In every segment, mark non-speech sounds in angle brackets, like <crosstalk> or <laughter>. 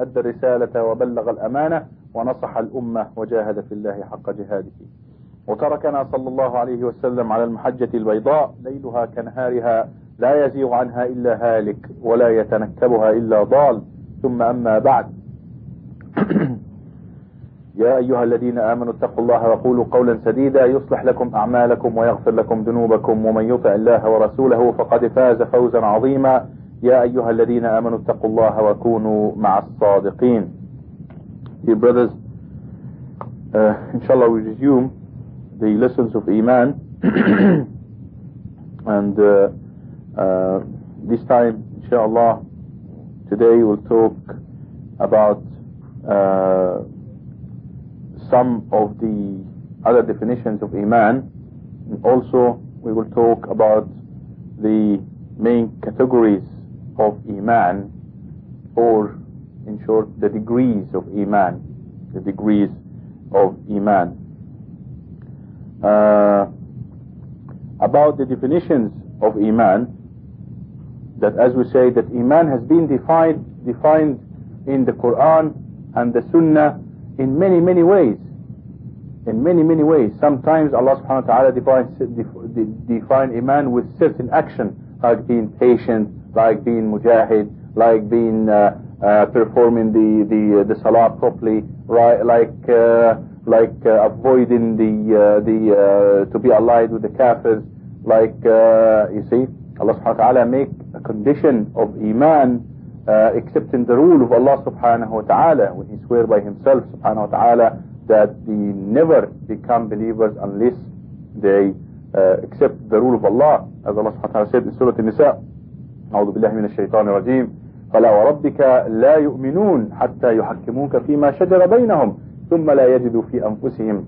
أدى الرسالة وبلغ الأمانة ونصح الأمة وجاهد في الله حق جهاده. وتركنا صلى الله عليه وسلم على المحجة البيضاء ليلها كنهارها لا يزيغ عنها إلا هالك ولا يتنكبها إلا ضال. ثم أما بعد. <clears throat> يا أيها الذين آمنوا اتقوا الله وقولوا قولا سديدا يصلح لكم أعمالكم ويغفر لكم ذنوبكم ومن يطع الله ورسوله فقد فاز فوزا عظيما. يا أيها الذين آمنوا اتقوا الله وكونوا مع الصادقين Dear brothers, uh, inshallah we resume the lessons of Iman <coughs> and uh, uh, this time inshallah today we'll talk about uh, some of the other definitions of Iman and also we will talk about the main categories of Iman or in short the degrees of Iman the degrees of Iman. Uh, about the definitions of Iman that as we say that Iman has been defined defined in the Quran and the Sunnah in many many ways. In many many ways. Sometimes Allah subhanahu wa ta'ala defines define Iman with certain action like being patient like being mujahid like being uh, uh, performing the the the salah properly right like uh, like uh, avoiding the uh, the uh, to be allied with the kafirs. Like you see Allah subhanahu wa ta'ala make a condition of iman accepting the rule of Allah subhanahu wa ta'ala when he swear by himself subhanahu wa ta'ala that they never become believers unless they accept the rule of Allah as Allah subhanahu wa ta'ala said in Surah An-Nisa أعوذ بالله من الشيطان الرجيم فلا وربك لا يؤمنون حتى يحكموك فيما شجر بينهم ثم لا يجدوا في أنفسهم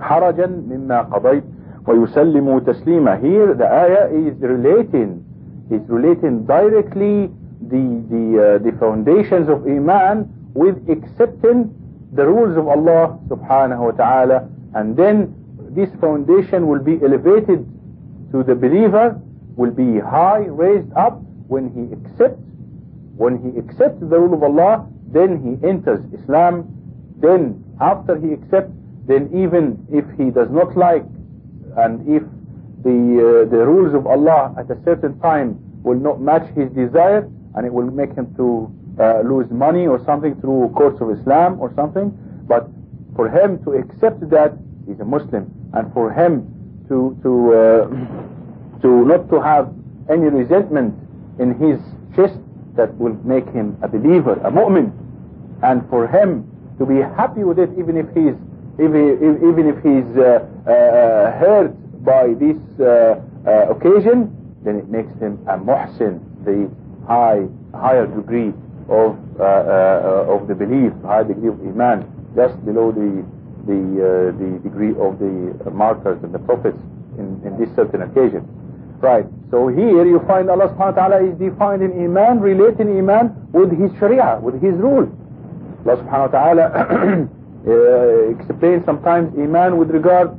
حرجا مما قضيت ويسلموا تسليما here the ayah is relating is relating directly the the uh, the foundations of iman with accepting the rules of Allah subhanahu wa ta'ala and then this foundation will be elevated to the believer will be high raised up. When he accepts when he accepts the rule of Allah then he enters Islam. Then after he accepts then even if he does not like and if the uh, the rules of Allah at a certain time will not match his desire and it will make him to uh, lose money or something through courts of Islam or something but for him to accept that he's a Muslim. And for him to to uh, to not to have any resentment in his chest that will make him a believer a mu'min. And for him to be happy with it even if he's even, even if he's uh, uh, hurt by this uh, occasion then it makes him a muhsin the high higher degree of of the belief high degree of iman just below the the the degree of the martyrs and the prophets in, in this certain occasion right so here you find Allah subhanahu wa ta'ala is defining iman relating iman with his sharia with his rule Allah subhanahu wa ta'ala <clears throat> uh, explains sometimes iman with regard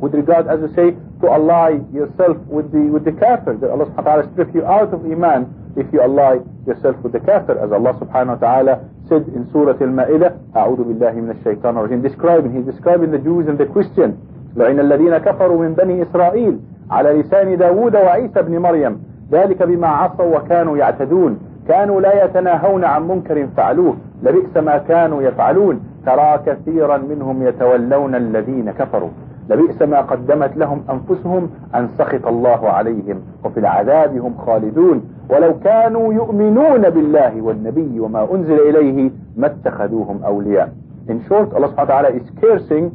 with regard as you say to ally yourself with the with the kafir that Allah subhanahu wa ta'ala strip you out of iman if you ally yourself with the kafir as Allah subhanahu wa ta'ala said in Surah Al-Ma'idah أعوذ بالله من الشيطان الرجيم describing he's describing the Jews and the Christians لعن الذين كفروا من بني إسرائيل على لسان داود وعيسى بن مريم ذلك بما عصوا وكانوا يعتدون. كانوا لا يتناهون عن منكر فعلوه لبئس ما كانوا يفعلون. ترى كثيرا منهم يتولون الذين كفروا. لبئس ما قدمت لهم أنفسهم أن سخط الله عليهم وفي العذاب هم خالدون. ولو كانوا يؤمنون بالله والنبي وما أنزل إليه ما اتخذوهم أولياء. In short, Allah subhanahu wa ta'ala is cursing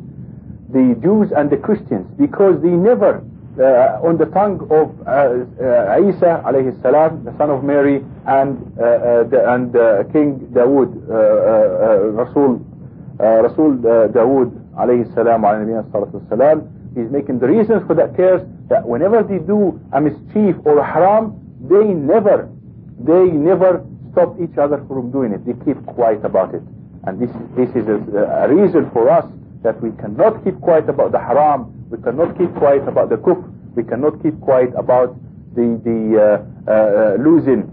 the Jews and the Christians because they never uh, on the tongue of uh, uh, Isa alayhi salam, the son of Mary, and uh, uh, the, and uh, King Dawood, Rasul Rasul Dawood alayhi salam, alayhi he's making the reasons for that curse that whenever they do a mischief or a haram, they never, they never stop each other from doing it. They keep quiet about it. And this, this is a, a reason for us that we cannot keep quiet about the haram, we cannot keep quiet about the kufr, we cannot keep quiet about the, the uh, uh, losing,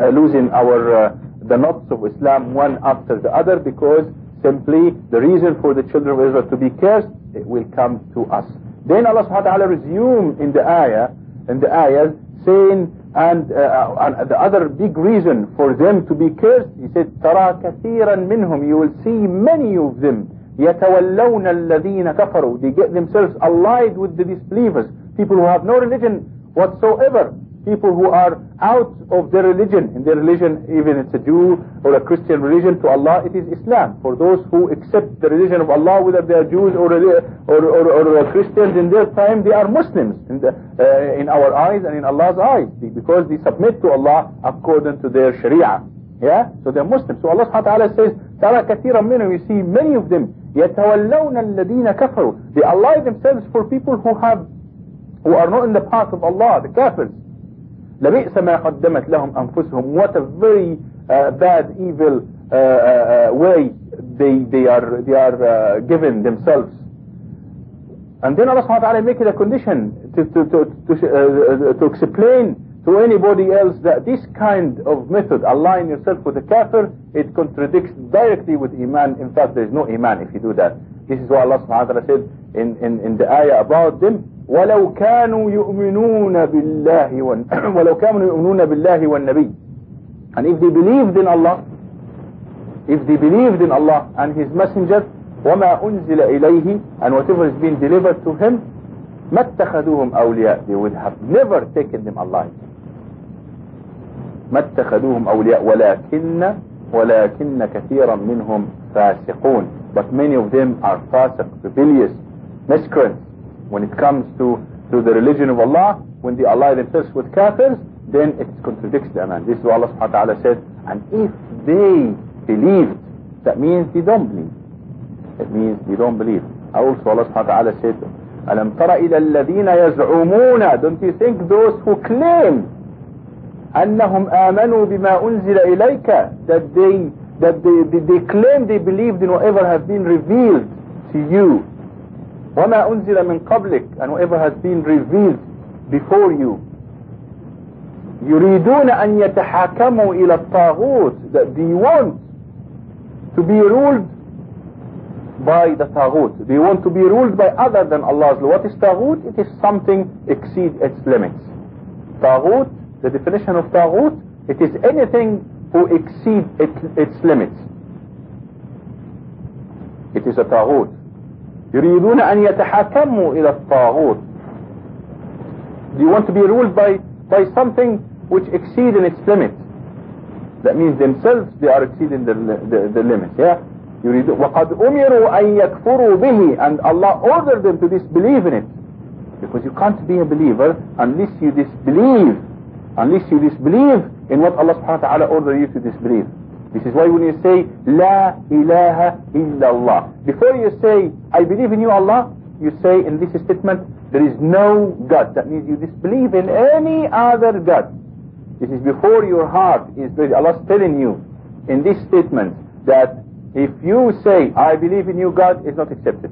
uh, losing our, uh, the knots of Islam one after the other because simply the reason for the children of Israel to be cursed, it will come to us. Then Allah subhanahu wa ta'ala resume in the ayah, in the ayah saying, and, uh, and the other big reason for them to be cursed, he said, تَرَى كَثِيرًا مِنْهُمْ You will see many of them يَتَوَلَّوْنَ الَّذِينَ كَفَرُوا They get themselves allied with the disbelievers, people who have no religion whatsoever people who are out of their religion. In their religion, even it's a Jew or a Christian religion, to Allah it is Islam. For those who accept the religion of Allah, whether they are Jews or, or, or, or Christians, in their time they are Muslims in, the, uh, in our eyes and in Allah's eyes. Because they submit to Allah according to their Sharia. Yeah? So they're Muslims. So Allah subhanahu wa ta'ala says, تَرَى كَثِيرًا مِنْهُمْ You see many of them, يَتَوَلَّوْنَ الَّذِينَ كَفَرُوا They ally themselves for people who have who are not in the path of Allah, the kafirs. لبئس ما قدمت لهم أنفسهم what a very uh, bad evil uh, uh, way they they are they are uh, given themselves and then Allah subhanahu wa ta'ala make it a condition to to to to, uh, to explain to anybody else that this kind of method align yourself with the kafir it contradicts directly with iman in fact there is no iman if you do that this is what Allah subhanahu wa ta'ala said in, in, in the ayah about them ولو كانوا يؤمنون بالله ولو كانوا يؤمنون بالله والنبي and if they believed in Allah if they believed in Allah and His Messenger وما أنزل إليه and whatever is being delivered to him ما اتخذوهم أولياء they would have never taken them alive ما اتخذوهم أولياء ولكن ولكن كثيرا منهم فاسقون but many of them are fasiq rebellious miscreants when it comes to, to the religion of Allah, when they ally themselves with kafirs, then it contradicts the iman. This is what Allah subhanahu wa ta'ala said. And if they believed, that means they don't believe. It means they don't believe. Also Allah subhanahu wa ta'ala said, أَلَمْ تَرَ إِلَى الَّذِينَ يَزْعُمُونَ Don't you think those who claim أنهم آمنوا بما أنزل إليك that they that they, they, they claim they believed in whatever has been revealed to you وما أنزل من قبلك and whatever has been revealed before you يريدون أن يتحاكموا إلى الطاغوت that they want to be ruled by the taghut they want to be ruled by other than Allah's law what is taghut it is something exceed its limits taghut the definition of taghut it is anything who exceed its, its limits it is a taghut يريدون أن يتحكموا إلى الطاغوت Do you want to be ruled by, by something which exceed in its limit? That means themselves they are exceeding the, the, the limit. Yeah? يريد وقد أمروا أن يكفروا به and Allah ordered them to disbelieve in it. Because you can't be a believer unless you disbelieve. Unless you disbelieve in what Allah subhanahu wa ta'ala ordered you to disbelieve. This is why when you say, La ilaha illallah. Before you say, I believe in you Allah, you say in this statement, there is no God. That means you disbelieve in any other God. This is before your heart is ready. Allah is telling you in this statement that if you say, I believe in you God, is not accepted.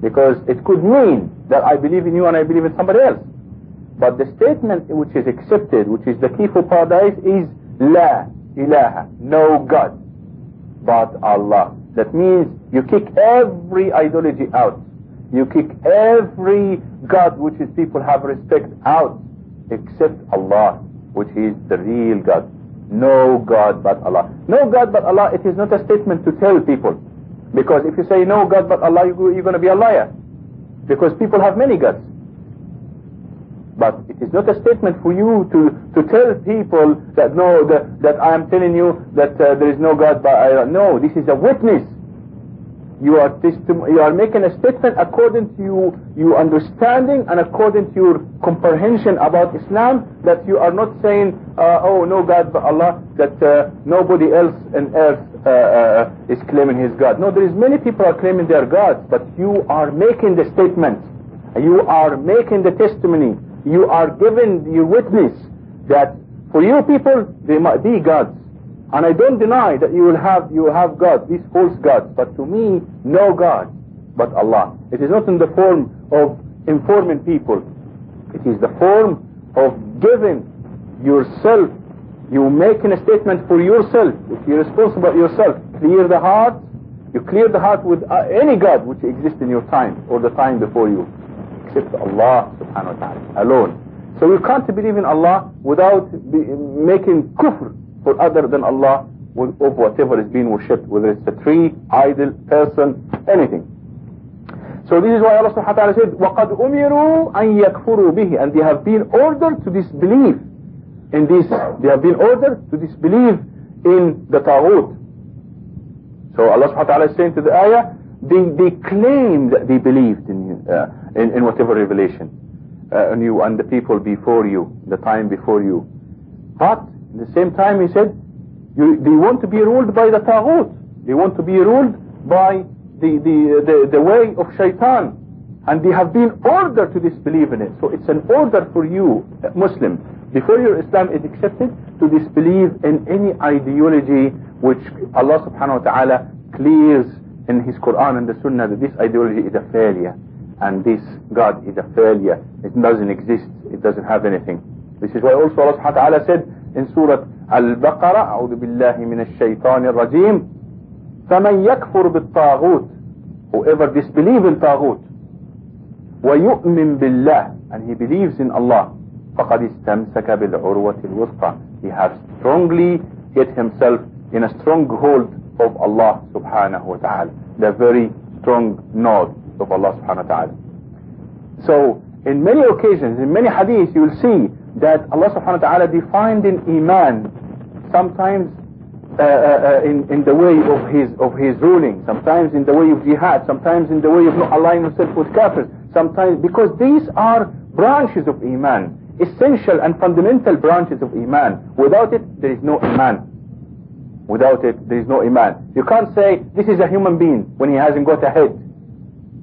Because it could mean that I believe in you and I believe in somebody else. But the statement which is accepted, which is the key for paradise, is La ilaha, no God but Allah. That means you kick every ideology out. You kick every God which is people have respect out except Allah, which is the real God. No God but Allah. No God but Allah, it is not a statement to tell people. Because if you say no God but Allah, you're going to be a liar. Because people have many gods. But it is not a statement for you to, to tell people that no, that, that I am telling you that uh, there is no God but I, no, this is a witness. you are you are making a statement according to you, your understanding and according to your comprehension about Islam that you are not saying uh, oh no God but Allah that uh, nobody else on earth uh, uh, is claiming his God. No there is many people are claiming their gods but you are making the statement. You are making the testimony you are given your witness that for you people they might be gods and I don't deny that you will have you have God, these false gods. But to me, no God but Allah. It is not in the form of informing people. It is the form of giving yourself. You making a statement for yourself. If you're responsible yourself, clear the heart. You clear the heart with uh, any God which exists in your time or the time before you, except Allah subhanahu wa ta'ala alone. So you can't believe in Allah without making kufr for other than Allah of whatever is being worshipped, whether it's a tree, idol, person, anything. So this is why Allah subhanahu wa ta'ala said, وَقَدْ أُمِرُوا أَن يَكْفُرُوا بِهِ And they have been ordered to disbelieve in this. They have been ordered to disbelieve in the Taghut. So Allah subhanahu wa ta'ala is saying to the ayah, they, they claim that they believed in you. Uh, in, in whatever revelation uh, you and the people before you, the time before you. But at the same time, he said, you, they want to be ruled by the Taghut. They want to be ruled by the, the, the, the way of shaitan. And they have been ordered to disbelieve in it. So it's an order for you, Muslim, before your Islam is accepted, to disbelieve in any ideology which Allah subhanahu wa ta'ala clears in His Quran and the Sunnah that this ideology is a failure And this God is a failure. It doesn't exist. It doesn't have anything. This is why also Allah subhanahu wa ta'ala said, in Surah Al-Baqarah أعوذ بالله من الشيطان الرجيم فمن يكفر بالطاغوت whoever disbelieves in طاغوت ويؤمن بالله and he believes in Allah فقد استمسك بالعروة الوثقى he has strongly hit himself in a strong hold of Allah subhanahu wa ta'ala the very strong nod of Allah subhanahu wa ta'ala so in many occasions in many hadiths you will see that Allah subhanahu wa ta'ala defined in Iman sometimes uh, uh, uh, in, in the way of his of his ruling, sometimes in the way of jihad, sometimes in the way of not aligning himself with kafirs, sometimes because these are branches of Iman, essential and fundamental branches of Iman. Without it, there is no Iman. Without it, there is no Iman. You can't say, this is a human being when he hasn't got a head.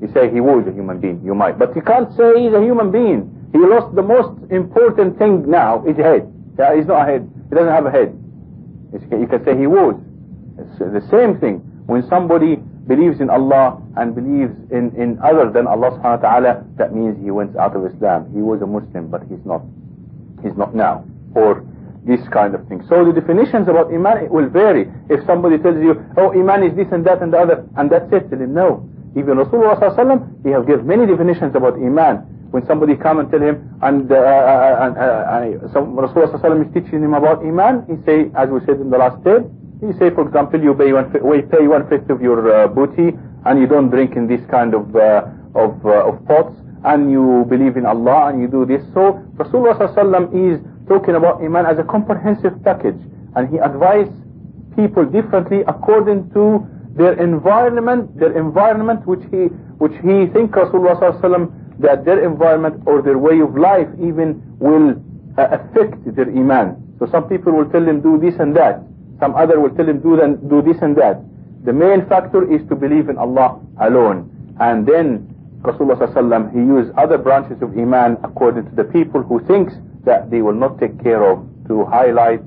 You say he was a human being, you might. But you can't say he's a human being he lost the most important thing now, his head. Yeah, he's not a head. He doesn't have a head. You can say he was. It's the same thing. When somebody believes in Allah and believes in, in other than Allah subhanahu wa ta'ala, that means he went out of Islam. He was a Muslim, but he's not. He's not now. Or this kind of thing. So the definitions about Iman it will vary. If somebody tells you, oh, Iman is this and that and the other, and that's it, tell him, no. Even Rasulullah sallallahu he have given many definitions about Iman. When somebody come and tell him and uh, uh, uh, uh Rasulullah is teaching him about Iman he say as we said in the last day he say for example you pay one, pay one fifth of your uh, booty and you don't drink in this kind of uh, of, of pots and you believe in Allah and you do this. So Rasulullah is talking about Iman as a comprehensive package and he advised people differently according to their environment their environment which he which he think Rasulullah that their environment or their way of life even will uh, affect their iman. So some people will tell them do this and that. Some other will tell them do, then, do this and that. The main factor is to believe in Allah alone. And then Rasulullah sallallahu he used other branches of iman according to the people who thinks that they will not take care of to highlight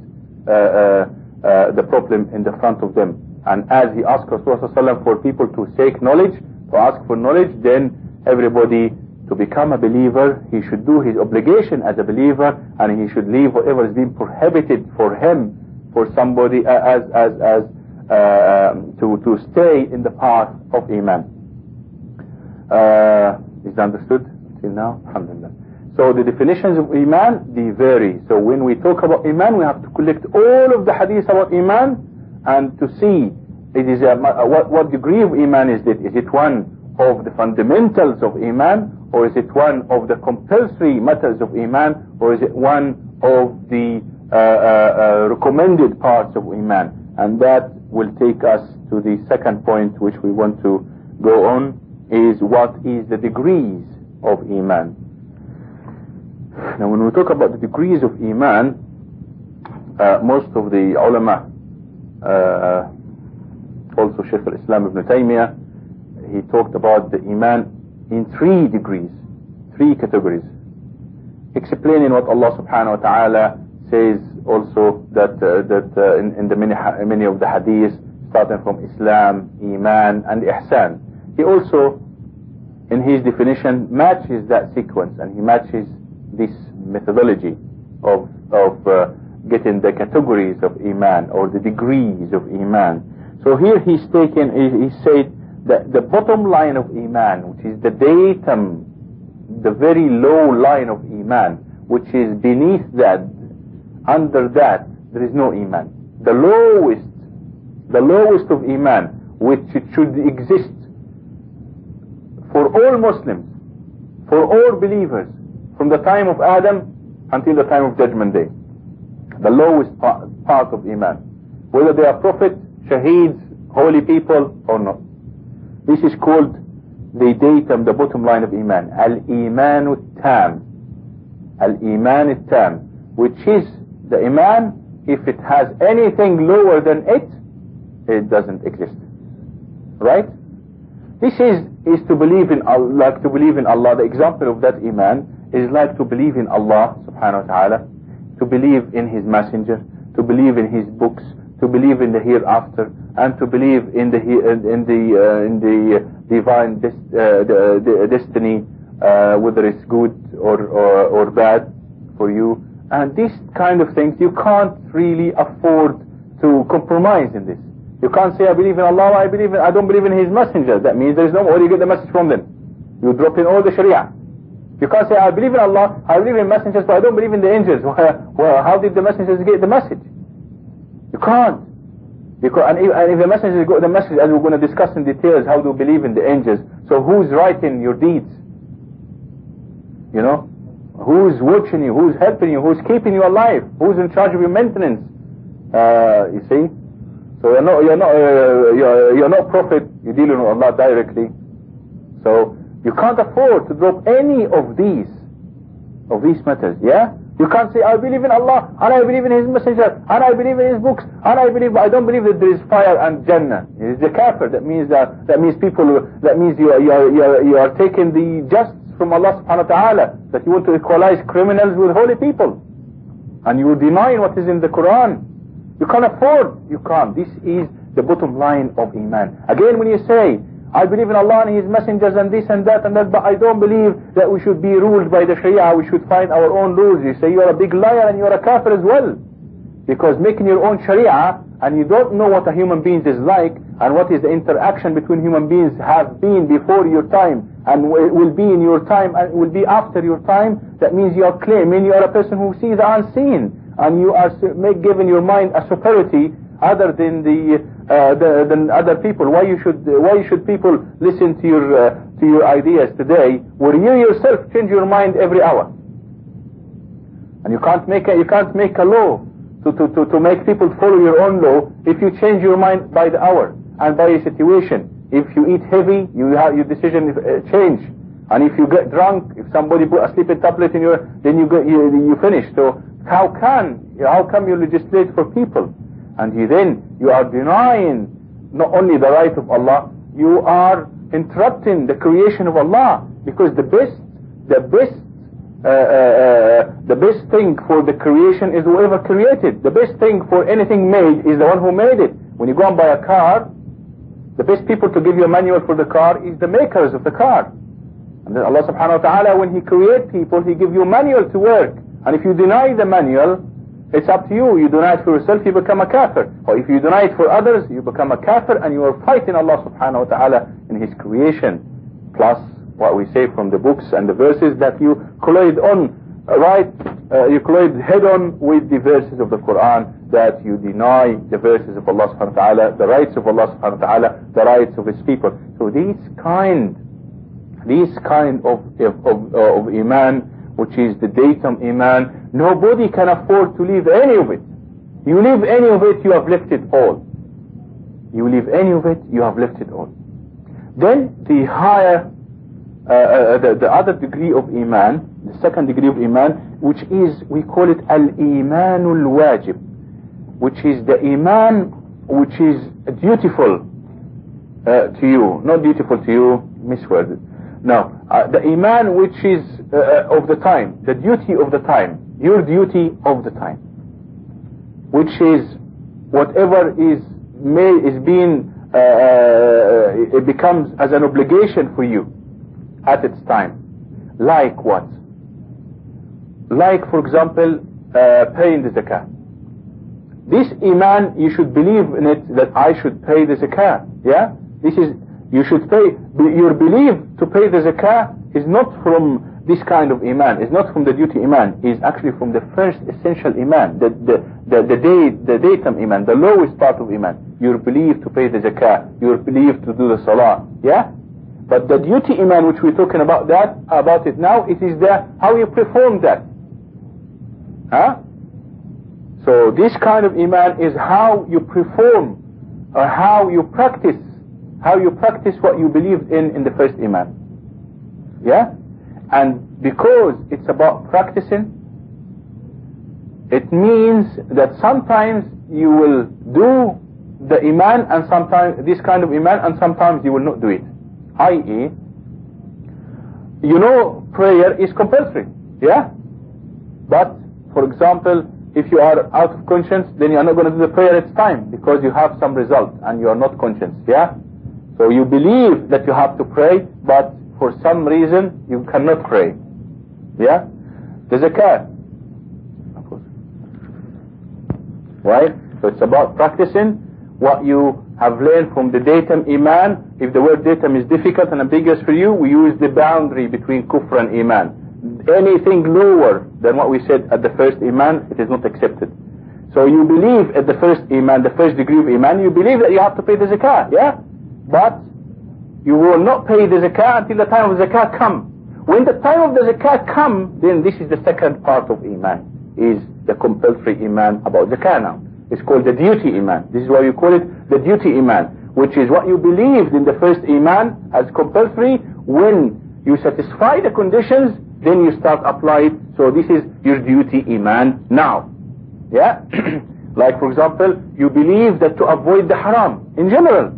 uh, uh, uh, the problem in the front of them. And as he asked Rasulullah for people to seek knowledge, to ask for knowledge, then everybody to become a believer, he should do his obligation as a believer, and he should leave whatever has been prohibited for him, for somebody uh, as as as uh, um, to to stay in the path of iman. Uh, is understood till now? Alhamdulillah. So the definitions of iman they vary. So when we talk about iman, we have to collect all of the hadiths about iman and to see it is a, what what degree of iman is it? Is it one of the fundamentals of iman or is it one of the compulsory matters of Iman or is it one of the uh, uh, uh, recommended parts of Iman and that will take us to the second point which we want to go on is what is the degrees of Iman. Now when we talk about the degrees of Iman, uh, most of the ulama, also Shaykh al-Islam ibn Taymiyyah, he talked about the Iman in three degrees, three categories, explaining what Allah subhanahu wa ta'ala says also that uh, that uh, in, in the many many of the hadiths starting from Islam, Iman and Ihsan. He also in his definition matches that sequence and he matches this methodology of of uh, getting the categories of Iman or the degrees of Iman. So here he's taken he, he said that the bottom line of Iman which is the datum the very low line of Iman which is beneath that under that there is no Iman the lowest the lowest of Iman which should exist for all Muslims for all believers from the time of Adam until the time of Judgment Day the lowest part, of Iman. Whether they are prophets, shaheeds, holy people or not. This is called the datum, the bottom line of Iman. Al-Iman Tam Al-Iman Tam which is the Iman if it has anything lower than it it doesn't exist. Right? This is is to believe in Allah like to believe in Allah. The example of that iman is like to believe in Allah subhanahu wa ta'ala to believe in his messenger to believe in his books to believe in the hereafter and to believe in the in the uh, in the divine des, uh, the, the destiny uh, whether it's good or, or or bad for you and these kind of things you can't really afford to compromise in this you can't say, I believe in Allah, I believe in, I don't believe in His messenger. That means there is no, do you get the message from them? You drop in all the Sharia. You can't say, I believe in Allah, I believe in messengers, but I don't believe in the angels. <laughs> Well, how did the messengers get the message? You can't. Because, and, if, and if the messengers got the message, as we're going to discuss in details, how do you believe in the angels? So who's writing your deeds? You know? Who's watching you? Who's helping you? Who's keeping you alive? Who's in charge of your maintenance? Uh, you see? So you're not, you're not, uh, you're, you're not prophet, you're dealing with Allah directly. So you can't afford to drop any of these, of these matters, yeah? You can't say, I believe in Allah, and I believe in His Messenger, and I believe in His books, and I believe, I don't believe that there is fire and Jannah. It is the kafir. That means that, that means people, that means you are, you are, you are, you are taking the just from Allah subhanahu wa ta'ala, that you want to equalize criminals with holy people. And you denying what is in the Quran. You can't afford. You can't. This is the bottom line of Iman. Again, when you say, I believe in Allah and His messengers and this and that and that, but I don't believe that we should be ruled by the Sharia, we should find our own rules. You say you're a big liar and you're a kafir as well. Because making your own Sharia and you don't know what a human being is like and what is the interaction between human beings have been before your time and will be in your time and will be after your time, that means you are claiming you are a person who sees the unseen and you are giving your mind a superiority other than the, uh, than other people. Why you should why should people listen to your uh, to your ideas today, where you yourself change your mind every hour? And you can't make a you can't make a law to, to, to, to make people follow your own law if you change your mind by the hour and by a situation. If you eat heavy, you have your decision uh, change. And if you get drunk, if somebody put a sleeping tablet in your, then you get you, you finish. So how can, how come you legislate for people? And you then, you are denying not only the right of Allah, you are interrupting the creation of Allah. Because the best, the best, uh, uh, uh, the best thing for the creation is whoever created. The best thing for anything made is the one who made it. When you go and buy a car, the best people to give you a manual for the car is the makers of the car. And then Allah subhanahu wa ta'ala, when He creates people, He gives you a manual to work. And if you deny the manual, it's up to you. You deny it for yourself, you become a kafir. Or if you deny it for others, you become a kafir and you are fighting Allah subhanahu wa ta'ala in His creation. Plus what we say from the books and the verses that you collide on, right, uh, you collide head on with the verses of the Quran that you deny the verses of Allah subhanahu wa ta'ala, the rights of Allah subhanahu wa ta'ala, the rights of His people. So these kind, these kind of, of, of, of Iman which is the datum iman, nobody can afford to leave any of it. You leave any of it, you have left it all. You leave any of it, you have left it all. Then the higher, uh, uh, the, the other degree of Iman, the second degree of Iman, which is, we call it Al-Imanul Wajib, which is the Iman which is dutiful uh, to you, not dutiful to you, misworded. No, uh, the Iman which is uh, of the time, the duty of the time, your duty of the time, which is whatever is may is being uh, uh, it becomes as an obligation for you at its time. Like what? Like, for example, uh, paying the zakah. This iman, you should believe in it that I should pay the zakah. Yeah? This is, you should pay, your belief to pay the zakah is not from this kind of iman, is not from the duty iman, is actually from the first essential iman, the, the, the, the, day, the datum iman, the lowest part of iman. Your belief to pay the zakah, your belief to do the salah. Yeah? But the duty iman which we're talking about that, about it now, it is the, how you perform that. Huh? So this kind of iman is how you perform or how you practice, how you practice what you believed in in the first iman. Yeah? And because it's about practicing, it means that sometimes you will do the iman and sometimes this kind of iman and sometimes you will not do it. I.e., you know prayer is compulsory. Yeah? But for example, if you are out of conscience, then you are not going to do the prayer at time because you have some result and you are not conscious. Yeah? So you believe that you have to pray, but for some reason you cannot pray. Yeah? The zakat. Right? So it's about practicing what you have learned from the datum iman. If the word datum is difficult and ambiguous for you, we use the boundary between kufr and iman anything lower than what we said at the first iman, it is not accepted. So you believe at the first iman, the first degree of iman, you believe that you have to pay the zakah, yeah? But you will not pay the zakah until the time of zakah come. When the time of the zakah come, then this is the second part of iman, is the compulsory iman about zakah now. It's called the duty iman. This is why you call it the duty iman, which is what you believed in the first iman as compulsory when you satisfy the conditions then you start apply it. So this is your duty iman now. Yeah? <clears throat> like for example, you believe that to avoid the haram in general.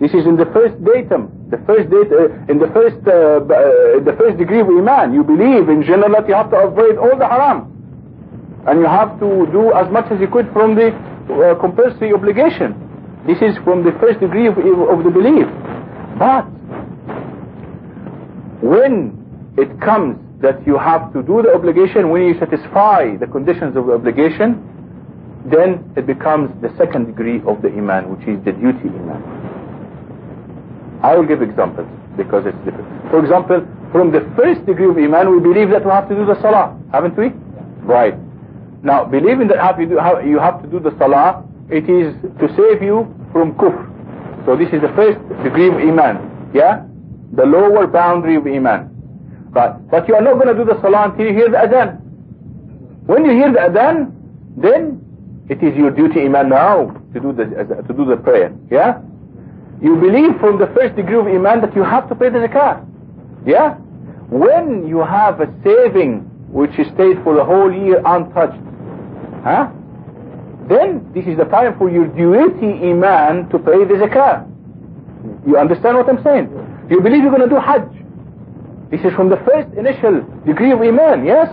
This is in the first datum, the first date, uh, in the first, uh, uh, the first degree of iman. You believe in general that you have to avoid all the haram, and you have to do as much as you could from the uh, compulsory obligation. This is from the first degree of, of the belief. But when it comes that you have to do the obligation when you satisfy the conditions of the obligation, then it becomes the second degree of the iman, which is the duty iman. I will give examples because it's different. For example, from the first degree of iman, we believe that we have to do the salah, haven't we? Right. Now, believing that have you, do, how you have to do the salah, it is to save you from kufr. So this is the first degree of iman. Yeah? The lower boundary of iman. But, but you are not going to do the salah until you hear the adhan. When you hear the adhan, then it is your duty, iman, now to do the to do the prayer. Yeah, you believe from the first degree of iman that you have to pay the zakat. Yeah, when you have a saving which is stayed for the whole year untouched, huh? Then this is the time for your duty, iman, to pay the zakat. You understand what I'm saying? You believe you're going to do hajj. This is from the first initial degree of Iman, yes?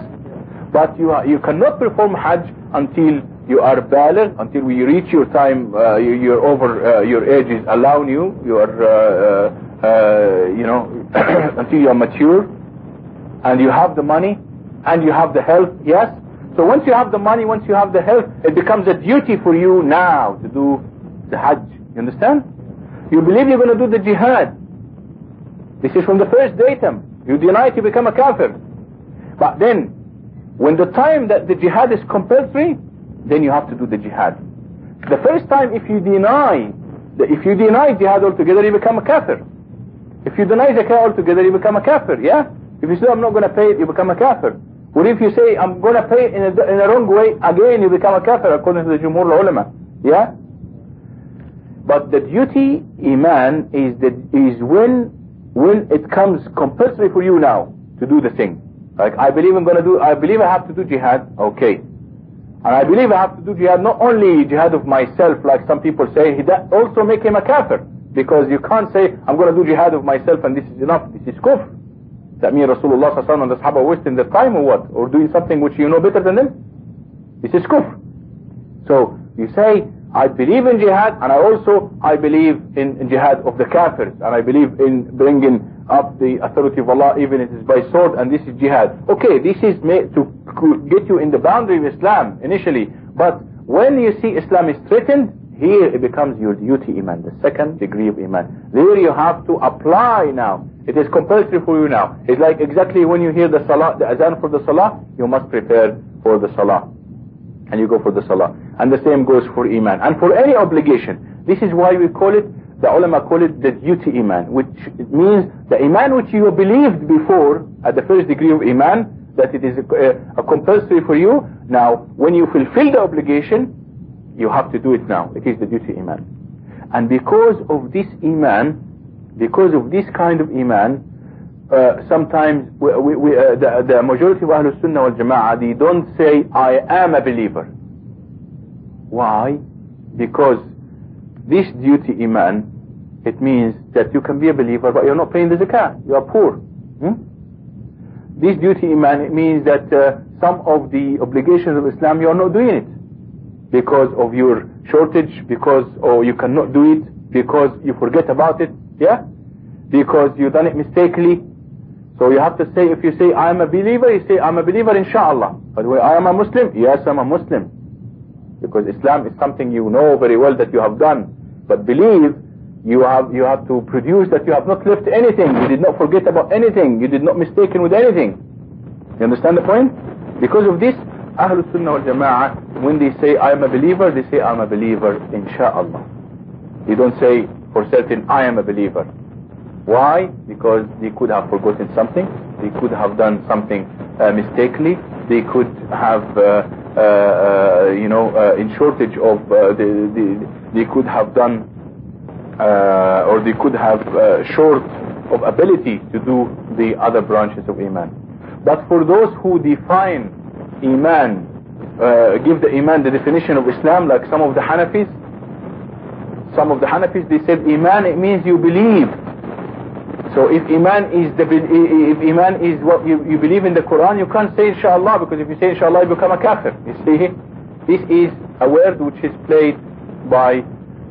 But you, are, you cannot perform Hajj until you are balanced until we reach your time, uh, you, are over, uh, your age is allowing you, you are, uh, uh, uh you know, <coughs> until you are mature, and you have the money, and you have the health, yes? So once you have the money, once you have the health, it becomes a duty for you now to do the Hajj. You understand? You believe you're going to do the jihad. This is from the first datum. You deny it, become a kafir. But then, when the time that the jihad is compulsory, then you have to do the jihad. The first time, if you deny, if you deny jihad altogether, you become a kafir. If you deny zakah altogether, you become a kafir, yeah? If you say, I'm not going to pay it, you become a kafir. What if you say, I'm going to pay it in a, in a wrong way, again you become a kafir, according to the Jumhur ulama, yeah? But the duty iman is that is when when it comes compulsory for you now to do the thing. Like I believe I'm gonna do I believe I have to do jihad, okay. And I believe I have to do jihad not only jihad of myself like some people say, that also make him a kafir. Because you can't say, I'm going to do jihad of myself and this is enough. This is kufr. That means Rasulullah and the Sahaba wasting their time or what? Or doing something which you know better than them? This is kufr. So you say, I believe in jihad and I also I believe in, in jihad of the kafirs and I believe in bringing up the authority of Allah even if it is by sword and this is jihad. Okay, this is made to get you in the boundary of Islam initially but when you see Islam is threatened here it becomes your duty iman, the second degree of iman. There you have to apply now. It is compulsory for you now. It's like exactly when you hear the salah, the azan for the salah, you must prepare for the salah. And you go for the salah. And the same goes for iman. And for any obligation. This is why we call it, the ulama call it the duty iman. Which means the iman which you believed before, at the first degree of iman, that it is a, a compulsory for you. Now, when you fulfill the obligation, you have to do it now. It is the duty iman. And because of this iman, because of this kind of iman, uh, sometimes we, we, we, uh, the, the, majority of Ahlul Sunnah wal Jama'ah, they don't say, I am a believer. Why? Because this duty iman, it means that you can be a believer, but you're not paying the zakah. You are poor. Hmm? This duty iman, it means that uh, some of the obligations of Islam, you are not doing it because of your shortage, because or you cannot do it, because you forget about it, yeah? Because you done it mistakenly. So you have to say, if you say, I am a believer, you say, I'm a believer, inshallah. But when I am a Muslim, yes, I'm a Muslim. Because Islam is something you know very well that you have done. But believe, you have, you have to produce that you have not left anything. You did not forget about anything. You did not mistaken with anything. You understand the point? Because of this, Ahlul Sunnah wal Jama'ah, when they say I am a believer, they say I'm a believer, inshallah. They don't say for certain I am a believer. Why? Because they could have forgotten something, they could have done something uh, mistakenly, they could have, uh you know, uh, in shortage of, uh, the, the, they could have done, or they could have short of ability to do the other branches of Iman. But for those who define Iman, uh, give the Iman the definition of Islam like some of the Hanafis. Some of the Hanafis they said Iman it means you believe. So if Iman is the if Iman is what you, you believe in the Quran, you can't say Inshallah because if you say Inshallah you become a kafir. You see, this is a word which is played by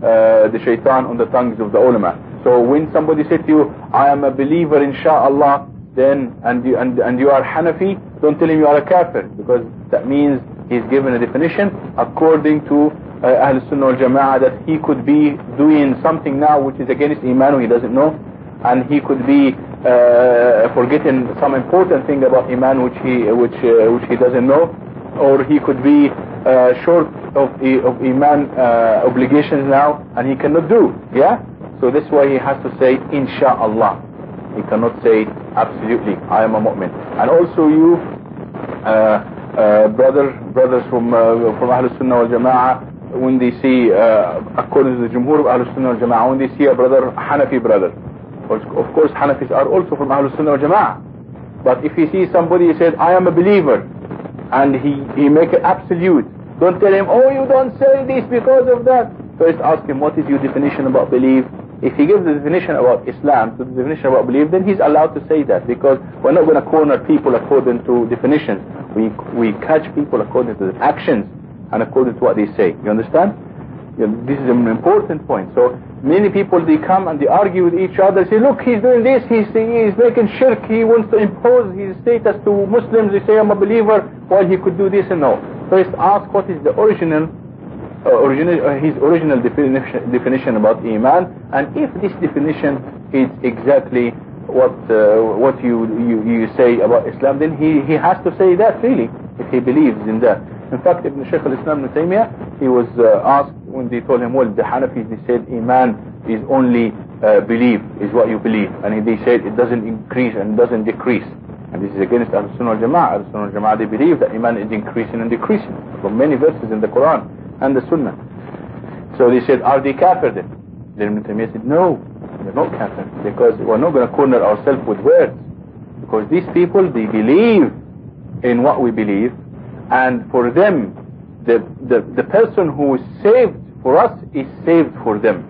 uh, the shaitan on the tongues of the ulama. So when somebody said to you, I am a believer Inshallah, then and you and, and you are Hanafi, don't tell him you are a kafir because that means he's given a definition according to uh, Ahl Sunnah al Jama'ah that he could be doing something now which is against Iman he doesn't know and he could be uh, forgetting some important thing about Iman which he which uh, which he doesn't know. Or he could be uh, short of, of Iman uh, obligations now and he cannot do yeah? So that's why he has to say inshallah he cannot say absolutely I am a mu'min. And also you uh, uh, brother brothers from from Ahlul Sunnah wal Jama'ah when they see according to the Jumhur of Ahlul Sunnah wal Jama'ah when they see a brother Hanafi brother of course Hanafis are also from Ahlul Sunnah Jama'ah but if he sees somebody who says, I am a believer and he he make it absolute don't tell him oh you don't say this because of that first ask him what is your definition about belief if he gives the definition about Islam to the definition about belief, then he's allowed to say that because we're not going to corner people according to definitions. We we catch people according to the actions and according to what they say. You understand? This is an important point. So many people they come and they argue with each other. Say, look, he's doing this. He's he's making shirk. He wants to impose his status to Muslims. They say I'm a believer while he could do this and no. First, ask what is the original uh, original, uh, his original definition, definition about iman, and if this definition is exactly what uh, what you, you you say about Islam, then he he has to say that really if he believes in that. In fact, Ibn Shaykh al-Islam Ibn he was uh, asked when they told him, well, the Hanafis, they said iman is only uh, belief, is what you believe, and they said it doesn't increase and doesn't decrease. And this is against Al-Sunnah al-Jama'ah. Al-Sunnah al-Jama'ah, they believe that iman is increasing and decreasing from many verses in the Quran and the Sunnah. So they said, are they kafir then? Then Ibn Taymiyyah said, no, they're not kafir because we're not going to corner ourselves with words. Because these people, they believe in what we believe and for them, the, the, the person who is saved for us is saved for them.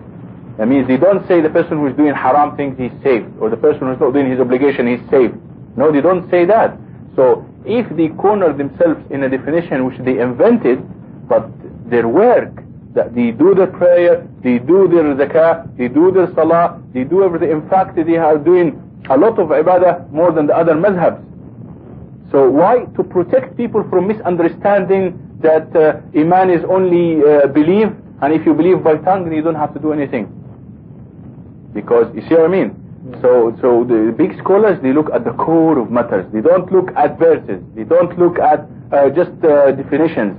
That means they don't say the person who is doing haram things he's saved or the person who is not doing his obligation is saved. No, they don't say that. So if they corner themselves in a definition which they invented, but their work, that they do their prayer, they do their zakah, they do their salah, they do everything. In fact, they are doing a lot of ibadah more than the other madhabs. So why? To protect people from misunderstanding that uh, Iman is only uh, belief, and if you believe by tongue, then you don't have to do anything. Because, you see what I mean? So, so the big scholars, they look at the core of matters. They don't look at verses. They don't look at uh, just uh, definitions.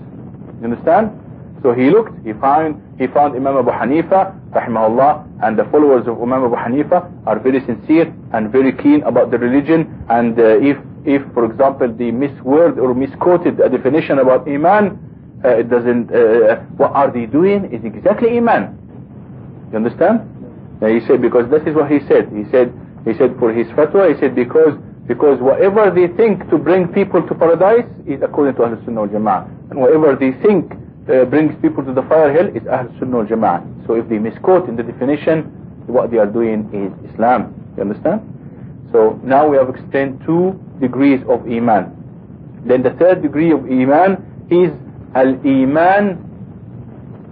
You understand? So he looked, he found, he found Imam Abu Hanifa, rahimahullah, and the followers of Imam Abu Hanifa are very sincere and very keen about the religion. And uh, if, if, for example, they misword or misquoted a definition about Iman, uh, it doesn't, uh, what are they doing is exactly Iman. You understand? he said because this is what he said. He said he said for his fatwa he said because because whatever they think to bring people to paradise is according to Ahl Sunnah wal Jama'ah. And whatever they think uh, brings people to the fire hell is Ahl Sunnah wal Jama'ah. So if they misquote in the definition, what they are doing is Islam. You understand? So now we have explained two degrees of Iman. Then the third degree of Iman is Al-Iman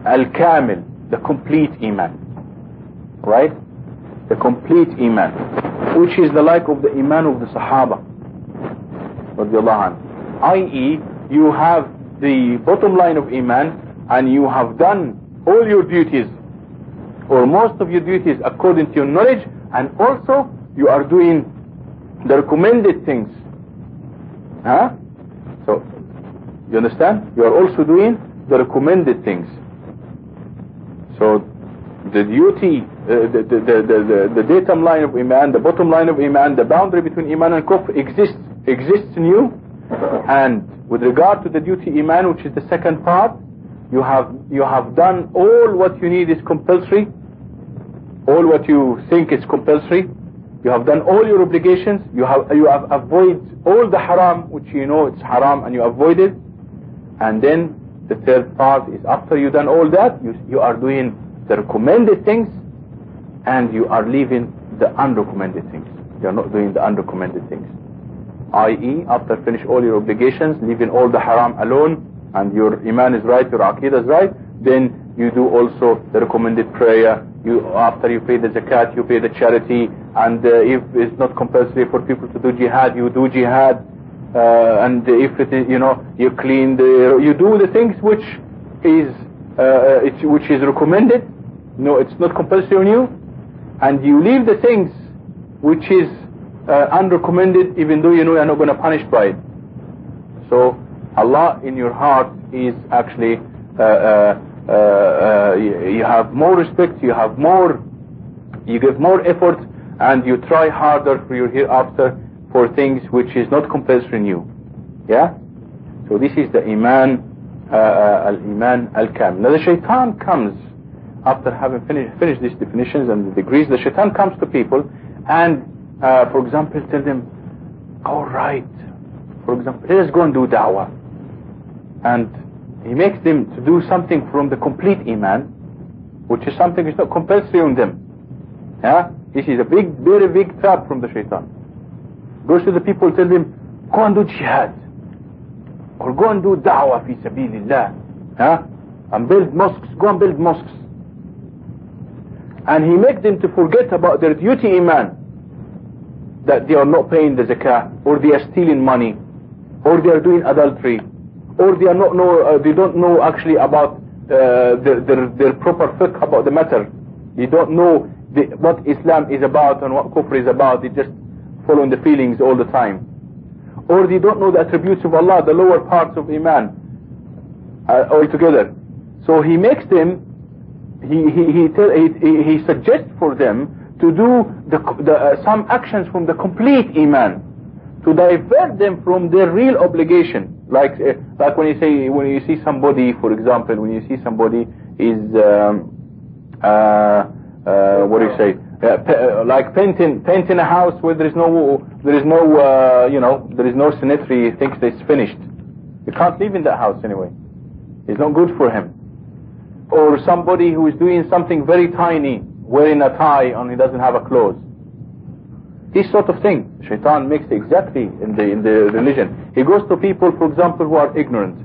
Al-Kamil, the complete Iman right? The complete Iman, which is the like of the Iman of the Sahaba, i.e. you have the bottom line of Iman and you have done all your duties or most of your duties according to your knowledge and also you are doing the recommended things. Huh? You understand? You are also doing the recommended things. So the duty, uh, the, the, the, the, the datum line of Iman, the bottom line of Iman, the boundary between Iman and Kufr exists, exists in you. And with regard to the duty Iman, which is the second part, you have, you have done all what you need is compulsory, all what you think is compulsory, you have done all your obligations, you have, you have avoided all the haram, which you know it's haram and you avoid it, and then the third part is after you've done all that, you, you are doing the recommended things and you are leaving the unrecommended things. You are not doing the unrecommended things. I.e., after finish all your obligations, leaving all the haram alone, and your iman is right, your aqidah is right, then you do also the recommended prayer. You after you pay the zakat, you pay the charity, and uh, if it's not compulsory for people to do jihad, you do jihad. Uh, and if it is, you know, you clean the, you do the things which is, uh, which is recommended, no, it's not compulsory on you. And you leave the things which is uh, unrecommended even though you know you're not going to punish by it. So Allah in your heart is actually, uh, uh, uh, uh you have more respect, you have more, you give more effort and you try harder for your hereafter for things which is not compulsory you. Yeah? So this is the Iman, uh, Al-Iman Al-Kamil. Now the shaitan comes after having finished, finished these definitions and the degrees, the shaitan comes to people and, uh, for example, tell them, all right, for example, let us go and do da'wah. And he makes them to do something from the complete iman, which is something which is not compulsory on them. Yeah? This is a big, very big trap from the shaitan. Goes to the people, tell them, go and do jihad. Or go and do da'wah fi sabilillah. Yeah? And build mosques, go and build mosques and he makes them to forget about their duty iman that they are not paying the zakah or they are stealing money or they are doing adultery or they are not know uh, they don't know actually about uh, their, their, their proper fiqh about the matter they don't know the, what Islam is about and what kufr is about they just following the feelings all the time. Or they don't know the attributes of Allah the lower parts of iman uh, altogether. So he makes them he, he, he, tell, he, he suggests for them to do the, the, uh, some actions from the complete iman to divert them from their real obligation. Like uh, like when you say when you see somebody for example when you see somebody is um, uh, uh, what do you say? Uh, uh, like painting, painting a house where there is no, there is no, uh, you know, there is no symmetry. He thinks it's finished. You can't live in that house anyway. It's not good for him. Or somebody who is doing something very tiny, wearing a tie and he doesn't have a clothes. This sort of thing, shaitan makes exactly in the in the religion. He goes to people, for example, who are ignorant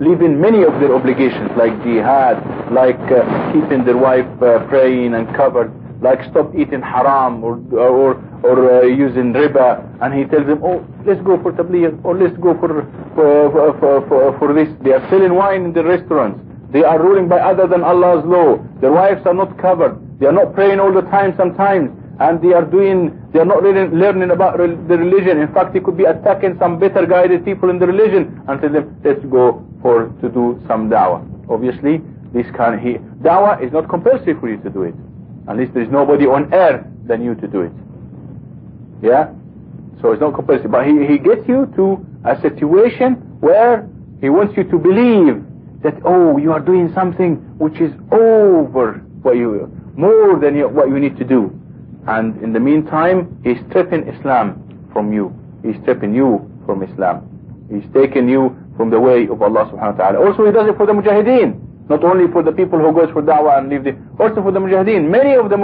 leaving many of their obligations like jihad, like uh, keeping their wife uh, praying and covered, like stop eating haram or or or uh, using riba, and he tells them, oh, let's go for tabligh or let's go for for, for for for this. They are selling wine in the restaurants. They are ruling by other than Allah's law. Their wives are not covered. They are not praying all the time sometimes and they are doing, they are not really learning about the religion. In fact, they could be attacking some better guided people in the religion and tell them, let's go for to do some da'wah. Obviously, this can he da'wah is not compulsory for you to do it, unless there is nobody on earth than you to do it. Yeah, so it's not compulsory, but he he gets you to a situation where he wants you to believe that oh you are doing something which is over what you more than you, what you need to do. And in the meantime he's stripping Islam from you. He's stripping you from Islam. He's taking you from the way of Allah subhanahu wa ta'ala. Also he does it for the mujahideen not only for the people who goes for da'wah and leave the also for the mujahideen many of the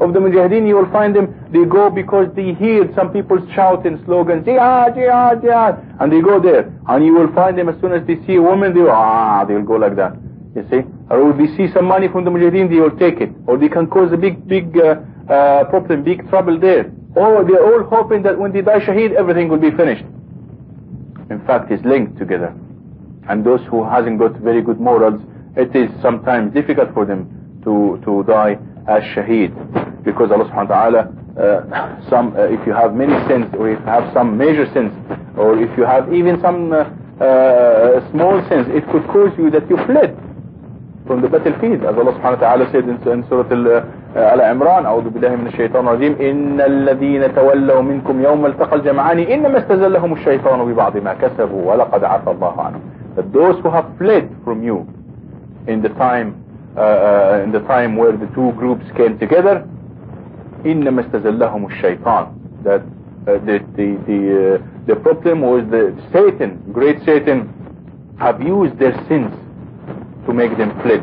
of the mujahideen you will find them they go because they hear some people shouting slogans jihad jihad jihad and they go there and you will find them as soon as they see a woman they will, ah they will go like that you see or they see some money from the mujahideen they will take it or they can cause a big big uh, uh, problem, big trouble there. Oh, they're all hoping that when they die shaheed, everything will be finished. In fact, it's linked together. And those who hasn't got very good morals, it is sometimes difficult for them to, to die as shaheed. Because Allah subhanahu wa ta'ala, uh, <coughs> some, uh, if you have many sins, or if you have some major sins, or if you have even some uh, uh small sins, it could cause you that you fled from the battlefield as Allah subhanahu wa ta'ala said in, in Surah Al Imran أعوذ بالله من الشيطان الرجيم إن الذين تولوا منكم يوم التقى الجمعان إنما استزلهم الشيطان ببعض ما كسبوا ولقد عفى الله عنهم that those who have fled from you in the time uh, uh, in the time where the two groups came together إنما استزلهم الشيطان that uh, the the the, uh, the problem was the Satan great Satan have used their sins to make them fled,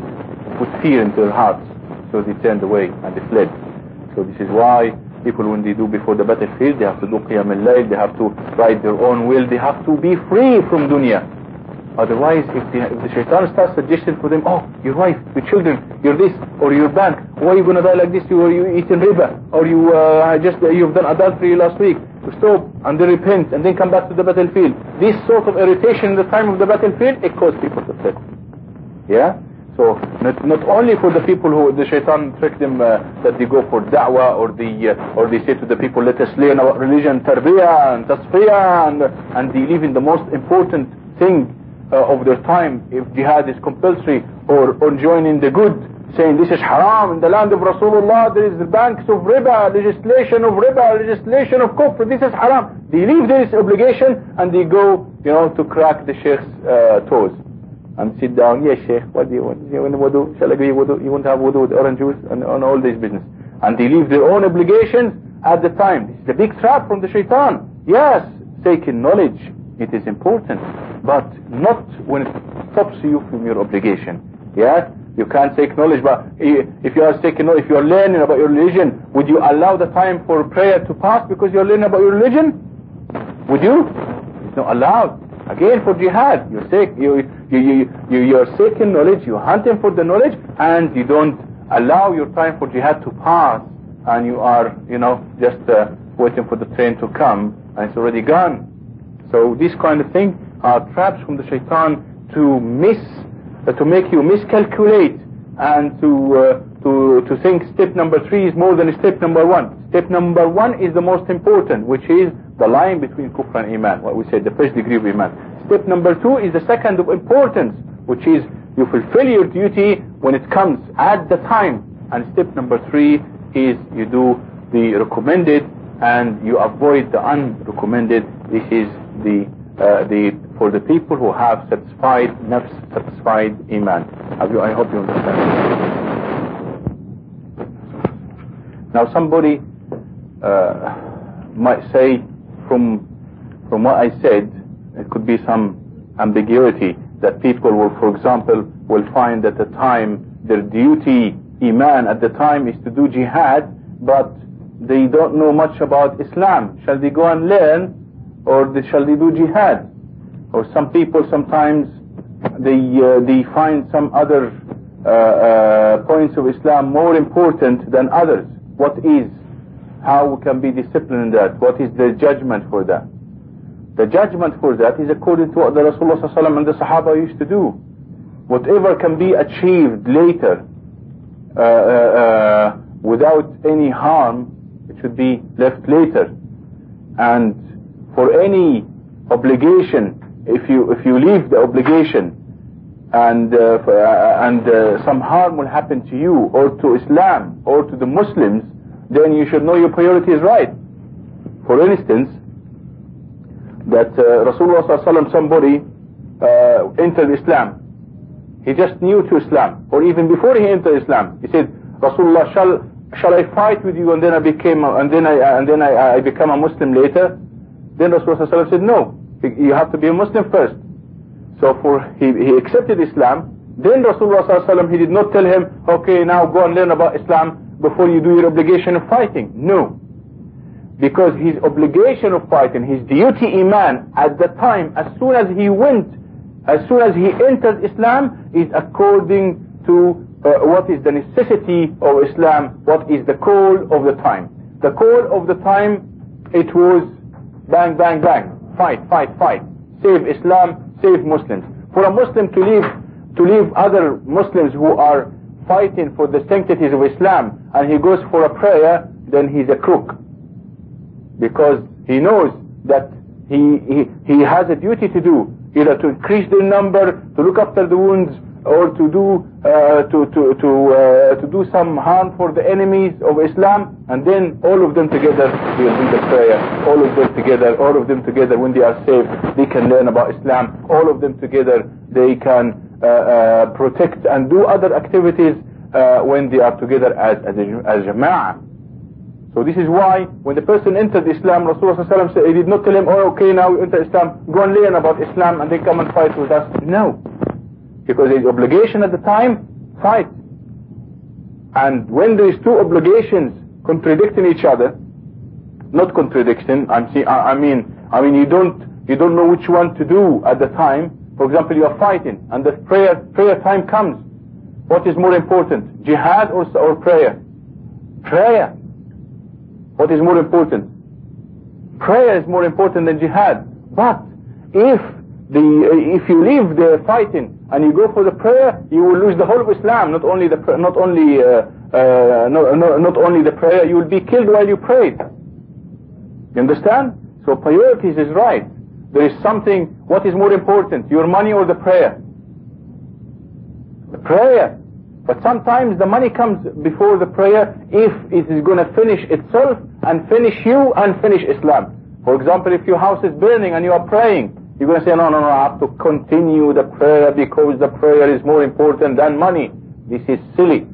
put fear into their hearts. So they turned away and they fled. So this is why people when they do before the battlefield, they have to do qiyam al-layl, they have to write their own will, they have to be free from dunya. Otherwise, if the, if the shaitan starts suggesting for them, oh, your wife, your children, you're this, or your bank, why are you going to die like this? You, are you eating riba, or you uh, just uh, you've done adultery last week. To stop and then repent and then come back to the battlefield. This sort of irritation in the time of the battlefield, it causes people to flee. Yeah? So not, not only for the people who the shaitan trick them uh, that they go for da'wah or the uh, or they say to the people let us learn about religion tarbiyah and tasfiyah and, and they leave in the most important thing uh, of their time if jihad is compulsory or, or joining the good saying this is haram in the land of Rasulullah there is the banks of riba legislation of riba legislation of kufr this is haram they leave this obligation and they go you know to crack the sheikh's uh, toes and sit down, yes Sheikh, what do you want? You want wudu? Shall I give you wudu? You want to have wudu with orange juice and on all this business. And they leave their own obligations at the time. This is a big trap from the shaitan. Yes, taking knowledge, it is important, but not when it stops you from your obligation. Yeah? You can't take knowledge, but if you are taking if you are learning about your religion, would you allow the time for prayer to pass because you are learning about your religion? Would you? It's not allowed. Again, for jihad, you're sick, you, you, you, you, you're seeking knowledge, you're hunting for the knowledge, and you don't allow your time for jihad to pass, and you are, you know, just uh, waiting for the train to come, and it's already gone. So this kind of thing are traps from the shaitan to miss, uh, to make you miscalculate, and to uh, to to think step number three is more than step number one. Step number one is the most important, which is the line between kufr and iman, what we said, the first degree of iman. Step number two is the second of importance, which is you fulfill your duty when it comes at the time. And step number three is you do the recommended and you avoid the unrecommended. This is the uh, the for the people who have satisfied nafs, satisfied iman. I hope you understand. Now somebody uh, might say from from what I said, it could be some ambiguity that people will, for example, will find at the time their duty, iman at the time is to do jihad, but they don't know much about Islam. Shall they go and learn or they, shall they do jihad? Or some people sometimes they uh, they find some other uh, uh, points of Islam more important than others. What is? How we can be disciplined in that? What is the judgment for that? The judgment for that is according to what the Rasulullah ﷺ and the Sahaba used to do. Whatever can be achieved later uh, uh, uh, without any harm, it should be left later. And for any obligation, if you if you leave the obligation and uh, uh, and uh, some harm will happen to you or to Islam or to the Muslims, then you should know your priority is right. For instance, that uh, Rasulullah somebody uh, entered Islam. He just knew to Islam, or even before he entered Islam, he said, Rasulullah, shall shall I fight with you and then I became and then I and then I, I become a Muslim later? Then Rasulullah said, no, you have to be a Muslim first. So for he he accepted Islam. Then Rasulullah ﷺ he did not tell him, okay, now go and learn about Islam before you do your obligation of fighting. No because his obligation of fighting, his duty iman at the time, as soon as he went, as soon as he entered Islam, is according to uh, what is the necessity of Islam, what is the call of the time. The call of the time, it was bang, bang, bang, fight, fight, fight, save Islam, save Muslims. For a Muslim to leave, to leave other Muslims who are fighting for the sanctities of Islam, and he goes for a prayer, then he's a crook because he knows that he, he, he has a duty to do, either to increase their number, to look after the wounds, or to do uh, to to to uh, to do some harm for the enemies of Islam, and then all of them together will do the prayer. All of them together, all of them together, when they are saved, they can learn about Islam. All of them together, they can uh, uh protect and do other activities uh, when they are together as as as jama'ah. So this is why when the person entered Islam, Rasulullah said, he did not tell him, oh okay now you enter Islam, go and learn about Islam and then come and fight with us. No. Because his obligation at the time, fight. And when there is two obligations contradicting each other, not contradiction, I'm see, I, I mean, I mean you don't, you don't know which one to do at the time. For example, you are fighting and the prayer, prayer time comes. What is more important, jihad or, or prayer? Prayer. What is more important? Prayer is more important than jihad. But if the if you leave the fighting and you go for the prayer, you will lose the whole of Islam. Not only the not only uh, uh, no, no, not only the prayer, you will be killed while you pray. You understand? So priorities is right. There is something. What is more important, your money or the prayer? The prayer. But sometimes the money comes before the prayer if it is going to finish itself and finish you and finish Islam. For example, if your house is burning and you are praying, you're going to say, no, no, no, I have to continue the prayer because the prayer is more important than money. This is silly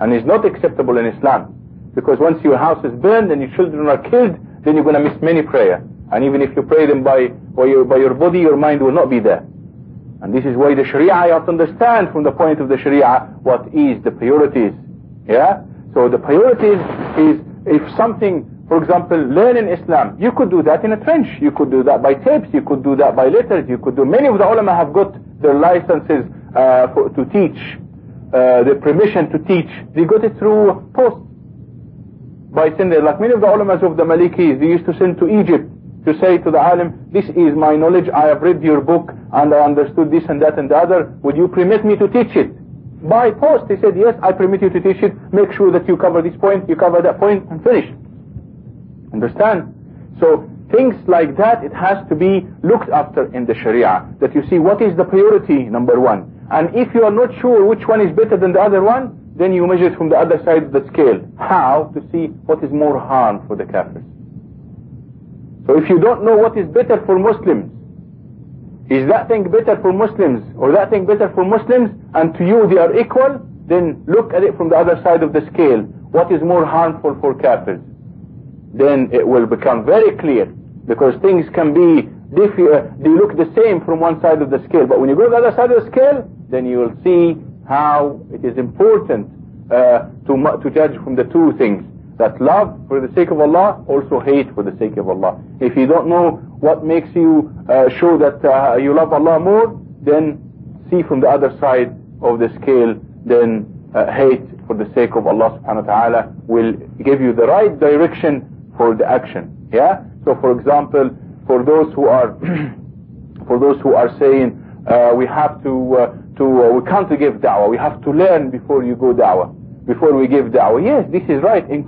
and is not acceptable in Islam. Because once your house is burned and your children are killed, then you're going to miss many prayer. And even if you pray them by, by, your, by your body, your mind will not be there. And this is why the Sharia, you have to understand from the point of the Sharia what is the priorities. Yeah? So the priorities is if something, for example, learning Islam, you could do that in a trench, you could do that by tapes, you could do that by letters, you could do, many of the ulama have got their licenses uh, for, to teach, uh, the permission to teach, they got it through post by sending, like many of the ulama of the Malikis, they used to send to Egypt to say to the alim, this is my knowledge, I have read your book and I understood this and that and the other, would you permit me to teach it? by post. they said, yes, I permit you to teach it. Make sure that you cover this point, you cover that point, and finish. Understand? So things like that, it has to be looked after in the Sharia. That you see what is the priority, number one. And if you are not sure which one is better than the other one, then you measure it from the other side of the scale. How? To see what is more harm for the kafirs. So if you don't know what is better for Muslims, is that thing better for Muslims or that thing better for Muslims and to you they are equal then look at it from the other side of the scale what is more harmful for kafirs, then it will become very clear. Because things can be uh, they look the same from one side of the scale. But when you go to the other side of the scale then you will see how it is important uh, to, to judge from the two things. That love for the sake of Allah also hate for the sake of Allah. If you don't know what makes you uh, show that uh, you love Allah more then see from the other side of the scale then uh, hate for the sake of Allah subhanahu wa ta'ala will give you the right direction for the action. Yeah? So for example for those who are <clears throat> for those who are saying uh, we have to uh, to uh, we can't give da'wah. We have to learn before you go da'wah. Before we give da'wah. Yes this is right. In